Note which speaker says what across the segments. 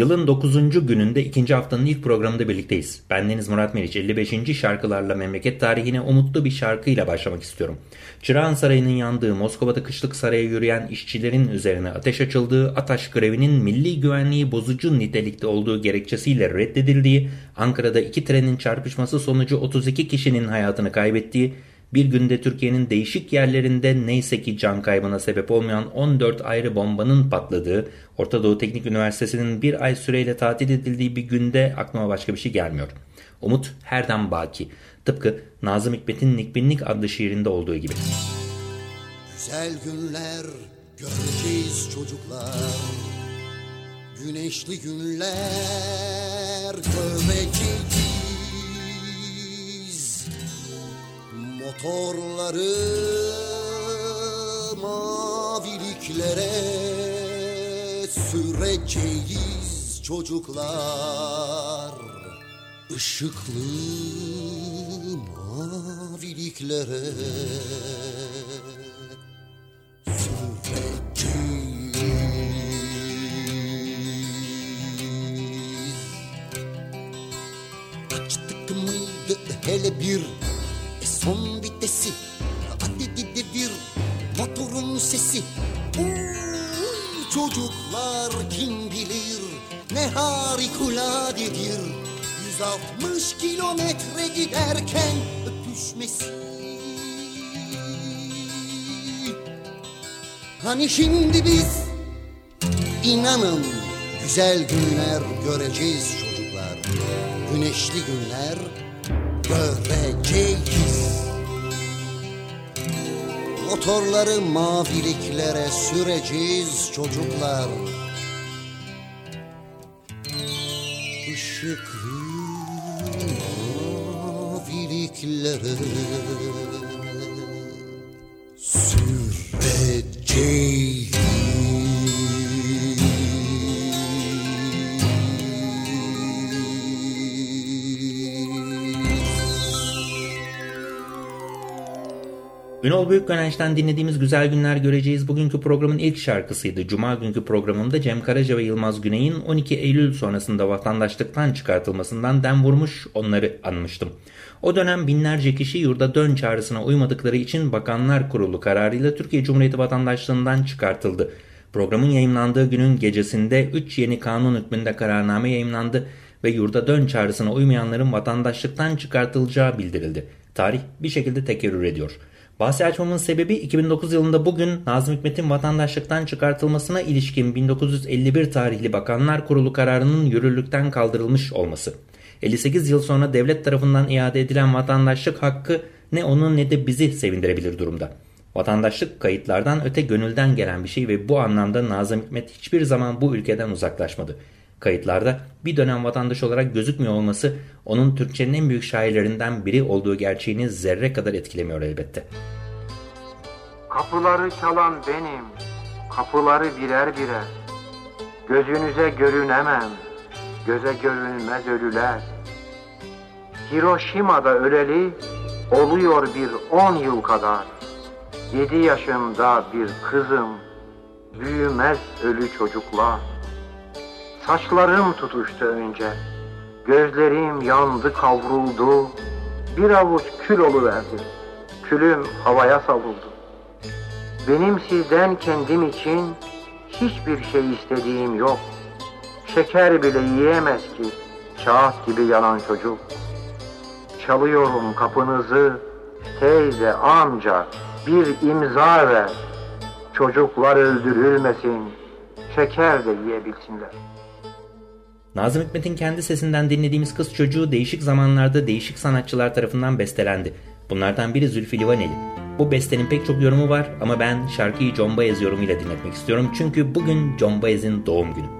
Speaker 1: Yılın 9. gününde ikinci haftanın ilk programında birlikteyiz. Ben Deniz Murat Meriç 55. şarkılarla memleket tarihine umutlu bir şarkıyla başlamak istiyorum. Çırağan Sarayı'nın yandığı Moskova'da kışlık saraya yürüyen işçilerin üzerine ateş açıldığı Ataş grevinin milli güvenliği bozucu nitelikte olduğu gerekçesiyle reddedildiği, Ankara'da iki trenin çarpışması sonucu 32 kişinin hayatını kaybettiği, bir günde Türkiye'nin değişik yerlerinde neyse ki can kaybına sebep olmayan 14 ayrı bombanın patladığı, Orta Doğu Teknik Üniversitesi'nin bir ay süreyle tatil edildiği bir günde aklıma başka bir şey gelmiyor. Umut herden baki. Tıpkı Nazım Hikmet'in Nikbinlik adlı şiirinde olduğu gibi.
Speaker 2: Güzel günler göreceğiz çocuklar. Güneşli günler göreceğiz. Motorları maviliklere süreceğiz çocuklar. Işıklı maviliklere Açtık mıydı hele bir? Son sesi. Uy, Çocuklar kim bilir ne harikuladedir. 160 kilometre giderken öpüşmesi. Hani şimdi biz? İnanın güzel günler göreceğiz çocuklar. Güneşli günler göreceğiz Motorları maviliklere süreceğiz çocuklar. Işıklı maviliklere süreceğiz
Speaker 1: Ünal Büyükgönenç'ten dinlediğimiz Güzel Günler Göreceğiz bugünkü programın ilk şarkısıydı. Cuma günkü programımda Cem Karaca ve Yılmaz Güney'in 12 Eylül sonrasında vatandaşlıktan çıkartılmasından dem vurmuş onları anmıştım. O dönem binlerce kişi yurda dön çağrısına uymadıkları için Bakanlar Kurulu kararıyla Türkiye Cumhuriyeti vatandaşlığından çıkartıldı. Programın yayınlandığı günün gecesinde 3 yeni kanun hükmünde kararname yayınlandı ve yurda dön çağrısına uymayanların vatandaşlıktan çıkartılacağı bildirildi. Tarih bir şekilde tekerrür ediyor. Bahsi açmamın sebebi 2009 yılında bugün Nazım Hikmet'in vatandaşlıktan çıkartılmasına ilişkin 1951 tarihli Bakanlar Kurulu kararının yürürlükten kaldırılmış olması. 58 yıl sonra devlet tarafından iade edilen vatandaşlık hakkı ne onu ne de bizi sevindirebilir durumda. Vatandaşlık kayıtlardan öte gönülden gelen bir şey ve bu anlamda Nazım Hikmet hiçbir zaman bu ülkeden uzaklaşmadı. Kayıtlarda bir dönem vatandaş olarak gözükmüyor olması onun Türkçenin en büyük şairlerinden biri olduğu gerçeğini zerre kadar etkilemiyor elbette.
Speaker 3: Kapıları çalan benim, kapıları birer birer. Gözünüze görünemem, göze görünmez ölüler. Hiroşima'da öleli oluyor bir on yıl kadar. Yedi yaşında bir kızım, büyümez ölü çocuklar. Saçlarım tutuştu önce, gözlerim yandı kavruldu, bir avuç kül oluverdi, külüm havaya savuldu. Benim sizden kendim için hiçbir şey istediğim yok. Şeker bile yiyemez ki kağıt gibi yanan çocuk. Çalıyorum kapınızı, teyze, amca bir imza ver. Çocuklar öldürülmesin, şeker de yiyebilsinler.
Speaker 1: Nazım Hikmet'in kendi sesinden dinlediğimiz kız çocuğu değişik zamanlarda değişik sanatçılar tarafından bestelendi. Bunlardan biri Zülfü Livaneli. Bu bestenin pek çok yorumu var ama ben şarkıyı John Baez yorumuyla dinletmek istiyorum. Çünkü bugün John Baez'in doğum günü.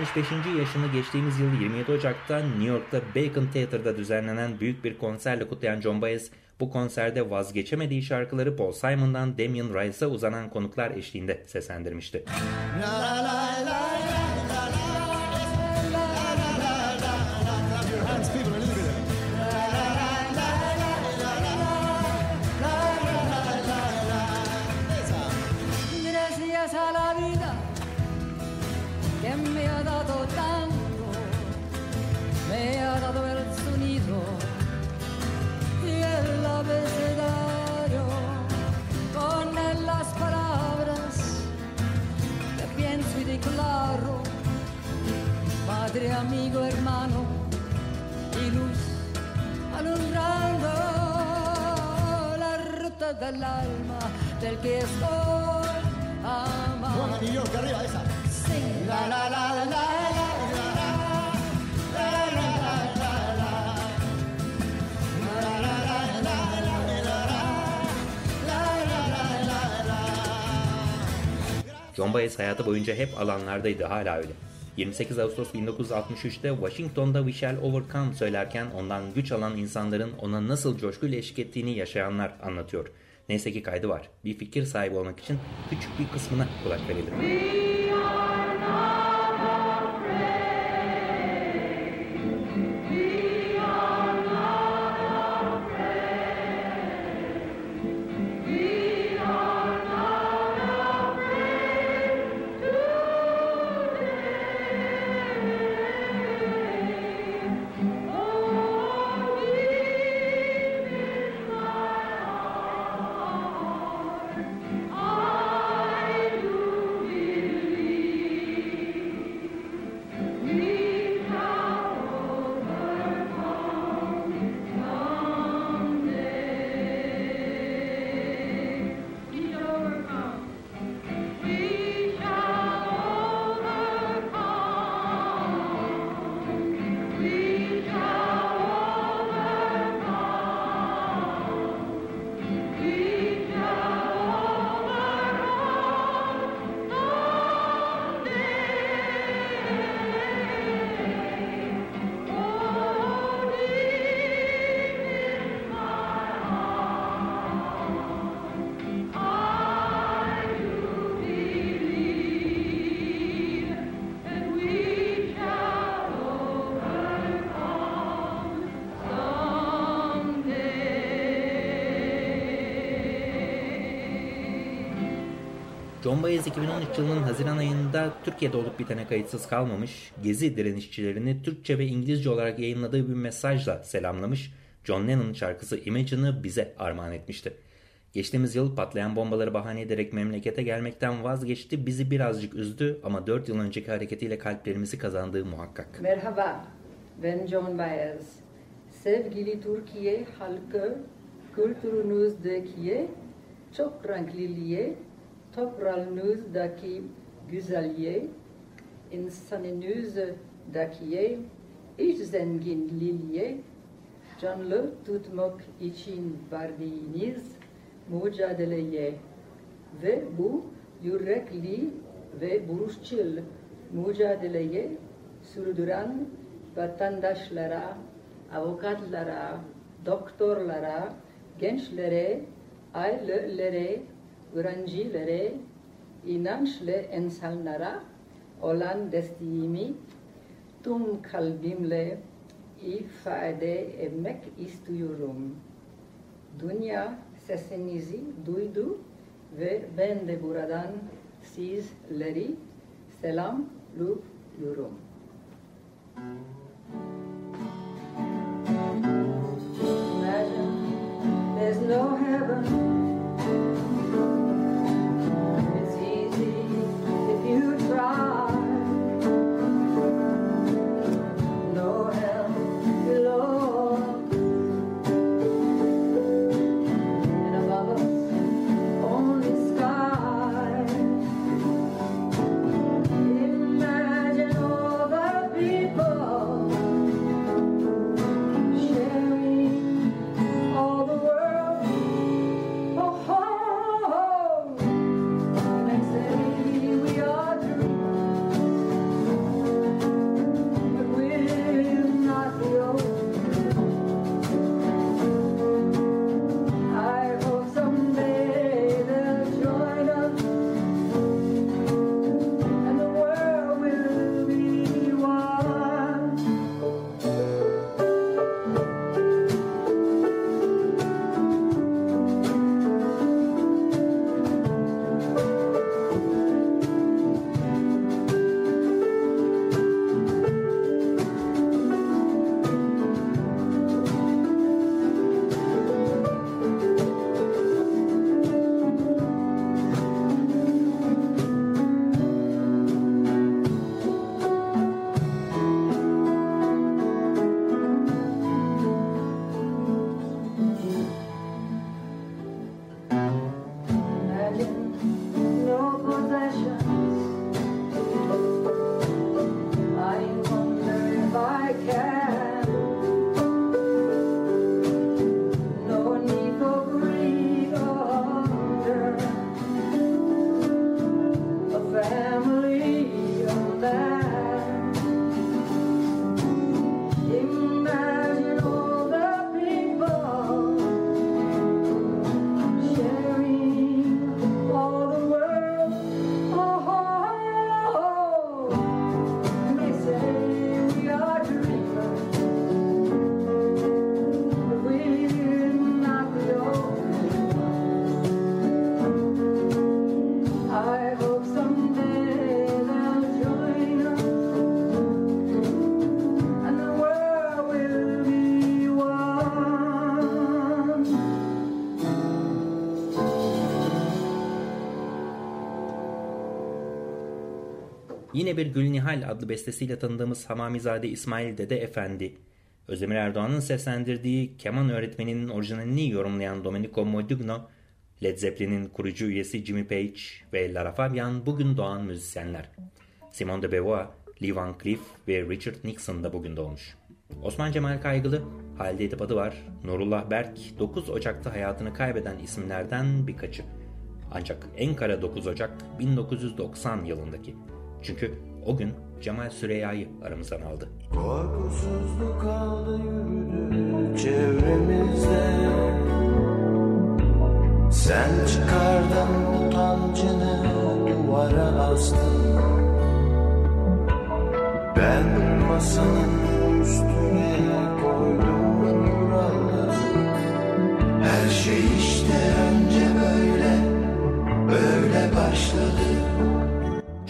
Speaker 1: 75. yaşını geçtiğimiz yıl 27 Ocak'ta New York'ta Bacon Theater'da düzenlenen büyük bir konserle kutlayan John Baez, bu konserde vazgeçemediği şarkıları Paul Simon'dan Damien Rice'a uzanan konuklar eşliğinde seslendirmişti.
Speaker 4: Gracias
Speaker 1: John Baez hayatı boyunca hep alanlardaydı hala öyle. 28 Ağustos 1963'te Washington'da We Shall Overcome söylerken ondan güç alan insanların ona nasıl coşkuyla eşlik ettiğini yaşayanlar anlatıyor. Neyse ki kaydı var. Bir fikir sahibi olmak için küçük bir kısmına kulak verelim. John Baez 2013 yılının Haziran ayında Türkiye'de olup bitene kayıtsız kalmamış, Gezi direnişçilerini Türkçe ve İngilizce olarak yayınladığı bir mesajla selamlamış, John Lennon'ın şarkısı Imagine'ı bize armağan etmişti. Geçtiğimiz yıl patlayan bombaları bahane ederek memlekete gelmekten vazgeçti, bizi birazcık üzdü ama 4 yıl önceki hareketiyle kalplerimizi kazandığı muhakkak.
Speaker 5: Merhaba, ben John Baez. Sevgili Türkiye halkı, kültürünüzdeki çok renkliliğe, toprağınızdaki güzelliğe, insanınızdaki iç zenginliğe, canlı tutmak için verdiğiniz mücadeleye ve bu yürekli ve barışçıl mücadeleye sürdüren vatandaşlara, avukatlara, doktorlara, gençlere, ailelere, öğrencilere, inançlı insanlara olan desteğimi tüm kalbimle ifade etmek istiyorum. Dünya sesinizi duydu ve ben de buradan sizleri selamlıyorum. Imagine there's no heaven.
Speaker 1: Yine bir Gülnihal adlı bestesiyle tanıdığımız Hamamizade İsmail Dede Efendi, Özdemir Erdoğan'ın seslendirdiği keman öğretmeninin orijinalini yorumlayan Domenico Modugno, Led Zeppelin'in kurucu üyesi Jimmy Page ve Lara Fabian bugün doğan müzisyenler. Simone de Beauvoir, Lee Van Cleef ve Richard Nixon da bugün doğmuş. Osman Cemal Kaygılı, Halide Edip adı var, Nurullah Berk 9 Ocak'ta hayatını kaybeden isimlerden birkaçı. Ancak en kara 9 Ocak 1990 yılındaki. Çünkü o gün Cemal Süreyya'yı aramızdan aldı.
Speaker 6: Korkusuzluk aldı yürüdü çevremizde Sen çıkardın utancını duvara astın Ben masanın üstüne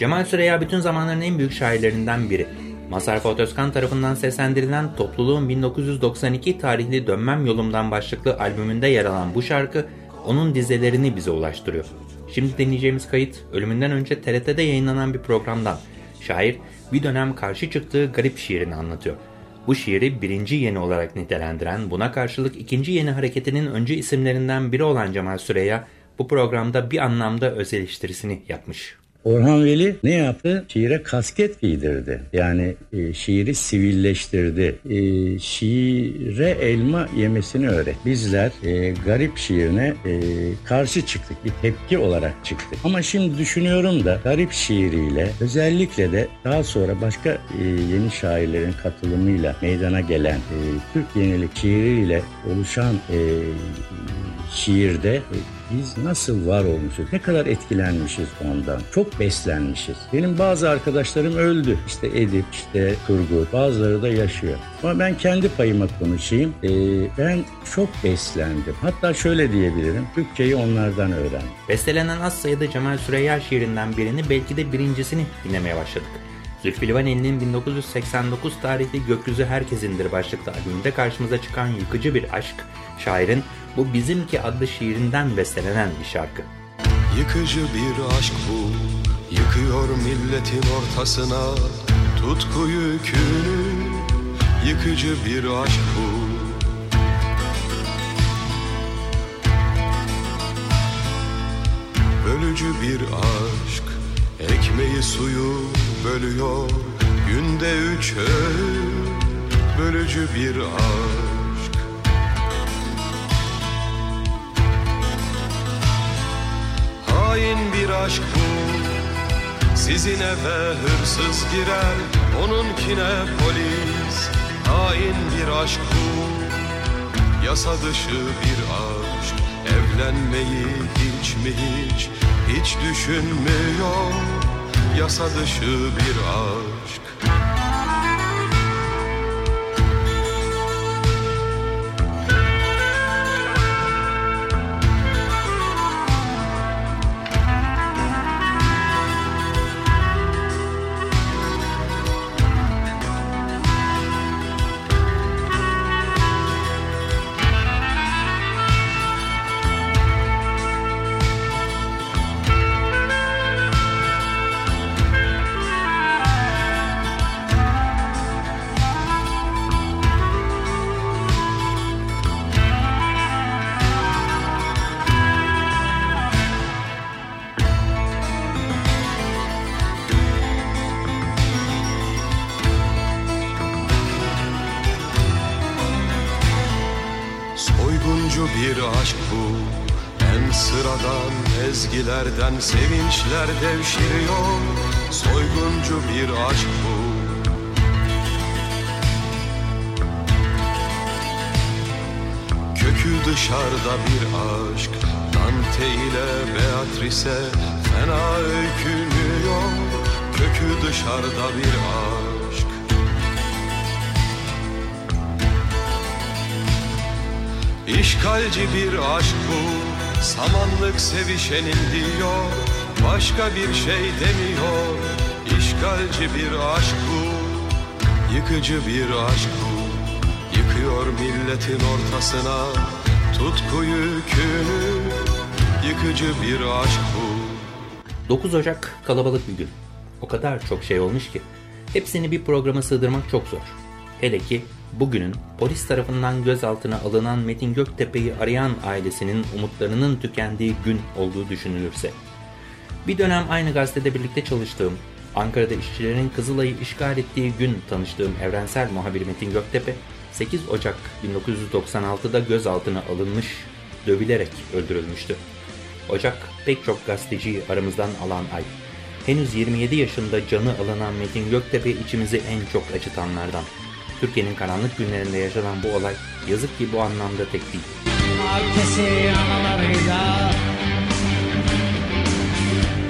Speaker 1: Cemal Süreyya bütün zamanların en büyük şairlerinden biri. Mazhar Fuat Özkan tarafından seslendirilen topluluğun 1992 tarihli Dönmem Yolumdan başlıklı albümünde yer alan bu şarkı onun dizelerini bize ulaştırıyor. Şimdi dinleyeceğimiz kayıt ölümünden önce TRT'de yayınlanan bir programdan. Şair bir dönem karşı çıktığı garip şiirini anlatıyor. Bu şiiri birinci yeni olarak nitelendiren, buna karşılık ikinci yeni hareketinin öncü isimlerinden biri olan Cemal Süreyya bu programda bir anlamda öz eleştirisini yapmış.
Speaker 7: Orhan Veli ne yaptı? Şiire kasket giydirdi. Yani e, şiiri sivilleştirdi. E, şiire elma yemesini öğret. Bizler e, garip şiirine e, karşı çıktık. Bir tepki olarak çıktık. Ama şimdi düşünüyorum da garip şiiriyle özellikle de daha sonra başka e, yeni şairlerin katılımıyla meydana gelen e, Türk yenilik şiiriyle oluşan e, şiirde e, biz nasıl var olmuşuz, ne kadar etkilenmişiz ondan, çok beslenmişiz. Benim bazı arkadaşlarım öldü. İşte Edip, işte Turgut, bazıları da yaşıyor. Ama ben kendi payıma konuşayım. Ee, ben çok beslendim. Hatta şöyle diyebilirim, Türkçeyi onlardan öğrendim.
Speaker 1: Bestelenen az sayıda Cemal Süreyya şiirinden birini belki de birincisini dinlemeye başladık. Zülfü Livaneli'nin 1989 tarihli Gökyüzü Herkesindir başlıklı albümünde karşımıza çıkan yıkıcı bir aşk, şairin bu Bizimki adlı şiirinden bestelenen bir şarkı.
Speaker 8: Yıkıcı bir aşk bu Yıkıyor milletin ortasına. Tutku yükünü Yıkıcı bir aşk bu. Bölücü bir aşk Ekmeği suyu bölüyor. Günde üç öğün Bölücü bir aşk Hain bir aşk bu. Sizin eve hırsız girer Onunkine polis. Hain bir aşk bu. Yasa dışı bir aşk. Evlenmeyi hiç mi hiç Hiç düşünmüyor. Yasa dışı bir aşk Soyguncu bir aşk bu. En sıradan ezgilerden sevinçler devşiriyor. Soyguncu bir aşk bu. Kökü dışarıda bir aşk. Dante ile Beatrice fena öykünüyor. Kökü dışarıda bir aşk İşgalci bir aşk bu. Samanlık sevişenin diyor. Başka bir şey demiyor. İşgalci bir aşk bu. Yıkıcı bir aşk bu. Yıkıyor milletin ortasına Tutku yükünü. Yıkıcı bir aşk bu.
Speaker 1: 9 Ocak kalabalık bir gün. o kadar çok şey olmuş ki. Hepsini bir programa sığdırmak çok zor. Hele ki bugünün polis tarafından gözaltına alınan Metin Göktepe'yi arayan ailesinin umutlarının tükendiği gün olduğu düşünülürse. Bir dönem aynı gazetede birlikte çalıştığım, Ankara'da işçilerin Kızılay'ı işgal ettiği gün tanıştığım evrensel muhabir Metin Göktepe, 8 Ocak 1996'da gözaltına alınmış, dövülerek öldürülmüştü. Ocak pek çok gazeteciyi aramızdan alan ay. Henüz 27 yaşında canı alınan Metin Göktepe içimizi en çok acıtanlardan. Türkiye'nin karanlık günlerinde yaşanan bu olay yazık ki bu anlamda tek değil.
Speaker 9: Herkesi analarıyla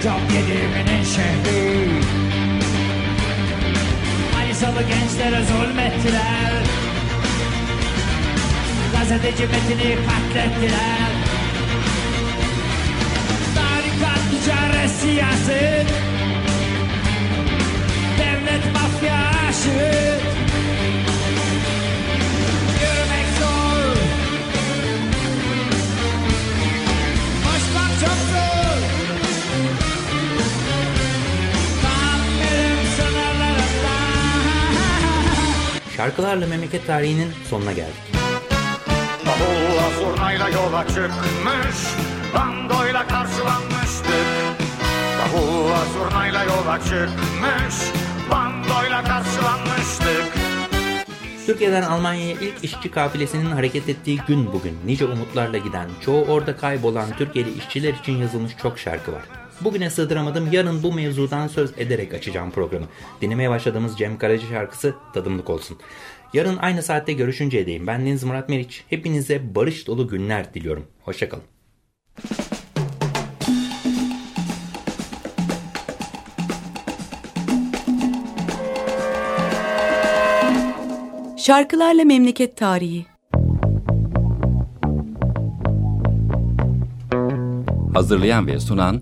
Speaker 9: Çok yediminin şehri. Manisalı gençlere zulmettiler. Gazeteci Metin'i katlettiler. Tarikat, ticaret, siyaset Devlet, mafya, aşık
Speaker 1: Şarkılarla memleket tarihinin sonuna geldik.
Speaker 10: Davulla zurnayla yola çıkmış Bandoyla karşılanmıştık Davulla zurnayla yola çıkmış Bandoyla karşılanmıştık
Speaker 1: Türkiye'den Almanya'ya ilk işçi kafilesinin hareket ettiği gün bugün. Nice umutlarla giden, çoğu orada kaybolan Türkiye'li işçiler için yazılmış çok şarkı var. Bugüne sığdıramadım. Yarın bu mevzudan söz ederek açacağım programı. Dinlemeye başladığımız Cem Karaca şarkısı tadımlık olsun. Yarın aynı saatte görüşünceye değin. Ben Deniz Murat Meriç. Hepinize barış dolu günler diliyorum. Hoşçakalın.
Speaker 11: Şarkılarla Memleket Tarihi
Speaker 12: Hazırlayan ve sunan